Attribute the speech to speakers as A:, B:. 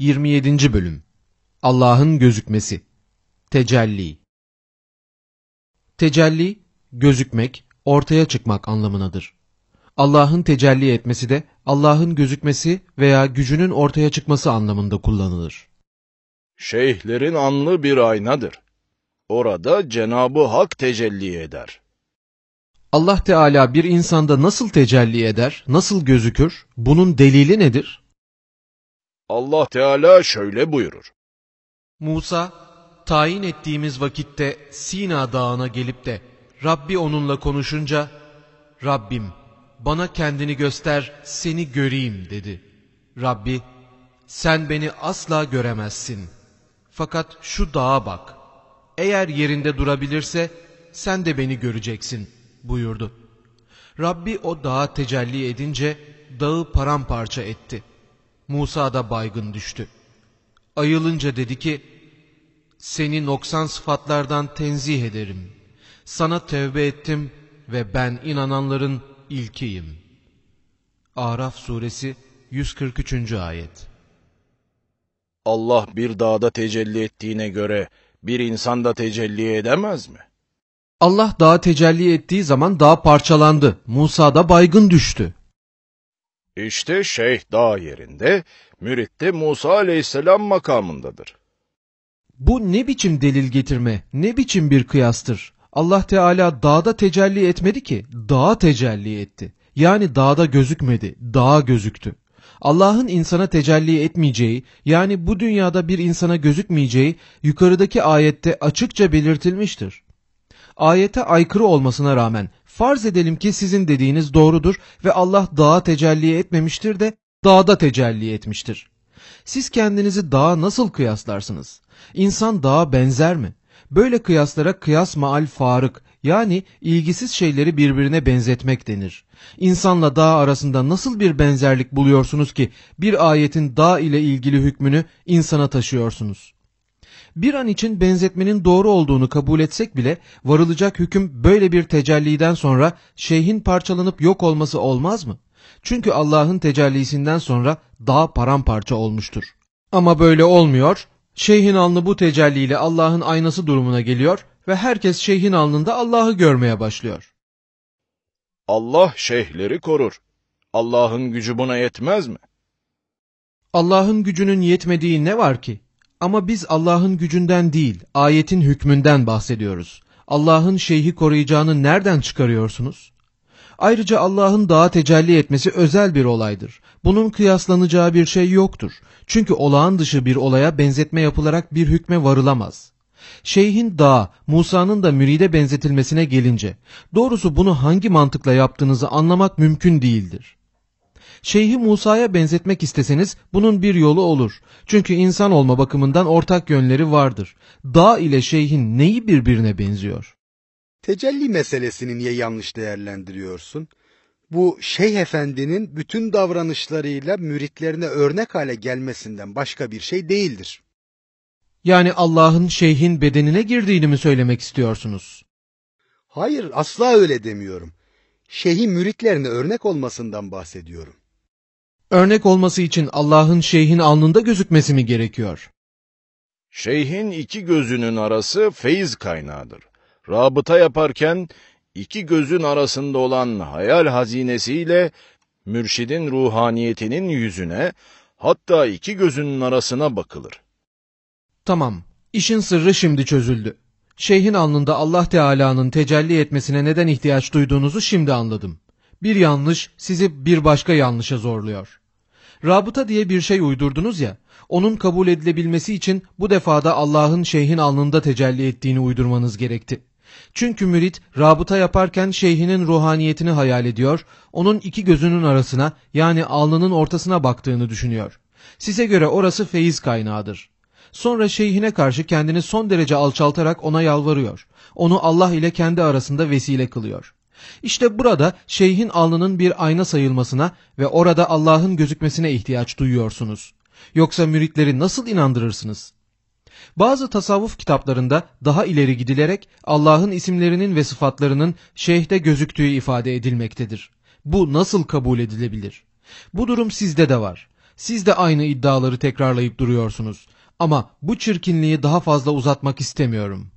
A: 27. Bölüm Allah'ın gözükmesi Tecelli Tecelli, gözükmek, ortaya çıkmak anlamındadır. Allah'ın tecelli etmesi de Allah'ın gözükmesi veya gücünün ortaya çıkması anlamında kullanılır.
B: Şeyhlerin anlı bir aynadır. Orada Cenabı Hak tecelli eder.
A: Allah Teala bir insanda nasıl tecelli eder, nasıl gözükür, bunun delili nedir?
B: Allah Teala şöyle buyurur.
A: Musa, tayin ettiğimiz vakitte Sina dağına gelip de Rabbi onunla konuşunca, Rabbim bana kendini göster, seni göreyim dedi. Rabbi, sen beni asla göremezsin. Fakat şu dağa bak. Eğer yerinde durabilirse sen de beni göreceksin buyurdu. Rabbi o dağa tecelli edince dağı paramparça etti. Musa da baygın düştü. Ayılınca dedi ki, seni noksan sıfatlardan tenzih ederim. Sana tevbe ettim ve ben inananların ilkiyim. Araf suresi 143. ayet.
B: Allah bir dağda tecelli ettiğine göre bir insanda tecelli edemez mi?
A: Allah dağa tecelli ettiği zaman dağ parçalandı. Musa da baygın düştü.
B: İşte şeyh dağ yerinde, mürit de Musa aleyhisselam makamındadır.
A: Bu ne biçim delil getirme, ne biçim bir kıyastır? Allah Teala dağda tecelli etmedi ki, dağa tecelli etti. Yani dağda gözükmedi, dağa gözüktü. Allah'ın insana tecelli etmeyeceği, yani bu dünyada bir insana gözükmeyeceği yukarıdaki ayette açıkça belirtilmiştir. Ayete aykırı olmasına rağmen farz edelim ki sizin dediğiniz doğrudur ve Allah dağa tecelli etmemiştir de dağda tecelli etmiştir. Siz kendinizi dağa nasıl kıyaslarsınız? İnsan dağa benzer mi? Böyle kıyaslara kıyas maal farık yani ilgisiz şeyleri birbirine benzetmek denir. İnsanla dağ arasında nasıl bir benzerlik buluyorsunuz ki bir ayetin dağ ile ilgili hükmünü insana taşıyorsunuz? Bir an için benzetmenin doğru olduğunu kabul etsek bile varılacak hüküm böyle bir tecelliden sonra şeyhin parçalanıp yok olması olmaz mı? Çünkü Allah'ın tecellisinden sonra dağ paramparça olmuştur. Ama böyle olmuyor. Şeyhin alnı bu tecelliyle Allah'ın aynası durumuna geliyor ve herkes şeyhin alnında Allah'ı görmeye başlıyor.
B: Allah şeyhleri korur. Allah'ın gücü buna yetmez mi?
A: Allah'ın gücünün yetmediği ne var ki? Ama biz Allah'ın gücünden değil, ayetin hükmünden bahsediyoruz. Allah'ın şeyhi koruyacağını nereden çıkarıyorsunuz? Ayrıca Allah'ın dağa tecelli etmesi özel bir olaydır. Bunun kıyaslanacağı bir şey yoktur. Çünkü olağan dışı bir olaya benzetme yapılarak bir hükme varılamaz. Şeyhin dağa, Musa'nın da müride benzetilmesine gelince, doğrusu bunu hangi mantıkla yaptığınızı anlamak mümkün değildir. Şeyhi Musa'ya benzetmek isteseniz bunun bir yolu olur. Çünkü insan olma bakımından ortak yönleri vardır. Dağ ile şeyhin neyi birbirine benziyor?
C: Tecelli meselesini niye yanlış değerlendiriyorsun? Bu Şeyh Efendi'nin bütün davranışlarıyla müritlerine örnek hale gelmesinden başka bir şey değildir.
A: Yani Allah'ın şeyhin bedenine girdiğini mi söylemek istiyorsunuz?
C: Hayır, asla öyle demiyorum. Şeyhin müritlerine örnek olmasından bahsediyorum.
A: Örnek olması için Allah'ın şeyhin alnında gözükmesi mi gerekiyor?
B: Şeyhin iki gözünün arası feyiz kaynağıdır. Rabıta yaparken iki gözün arasında olan hayal hazinesiyle mürşidin ruhaniyetinin yüzüne hatta iki gözünün arasına bakılır.
A: Tamam, işin sırrı şimdi çözüldü. Şeyhin alnında Allah Teala'nın tecelli etmesine neden ihtiyaç duyduğunuzu şimdi anladım. Bir yanlış sizi bir başka yanlışa zorluyor. Rabıta diye bir şey uydurdunuz ya, onun kabul edilebilmesi için bu defada Allah'ın şeyhin alnında tecelli ettiğini uydurmanız gerekti. Çünkü mürit rabıta yaparken şeyhinin ruhaniyetini hayal ediyor, onun iki gözünün arasına yani alnının ortasına baktığını düşünüyor. Size göre orası feyiz kaynağıdır. Sonra şeyhine karşı kendini son derece alçaltarak ona yalvarıyor. Onu Allah ile kendi arasında vesile kılıyor. İşte burada şeyhin alnının bir ayna sayılmasına ve orada Allah'ın gözükmesine ihtiyaç duyuyorsunuz. Yoksa müritleri nasıl inandırırsınız? Bazı tasavvuf kitaplarında daha ileri gidilerek Allah'ın isimlerinin ve sıfatlarının şeyhte gözüktüğü ifade edilmektedir. Bu nasıl kabul edilebilir? Bu durum sizde de var. Siz de aynı iddiaları tekrarlayıp duruyorsunuz. Ama bu çirkinliği daha fazla uzatmak istemiyorum.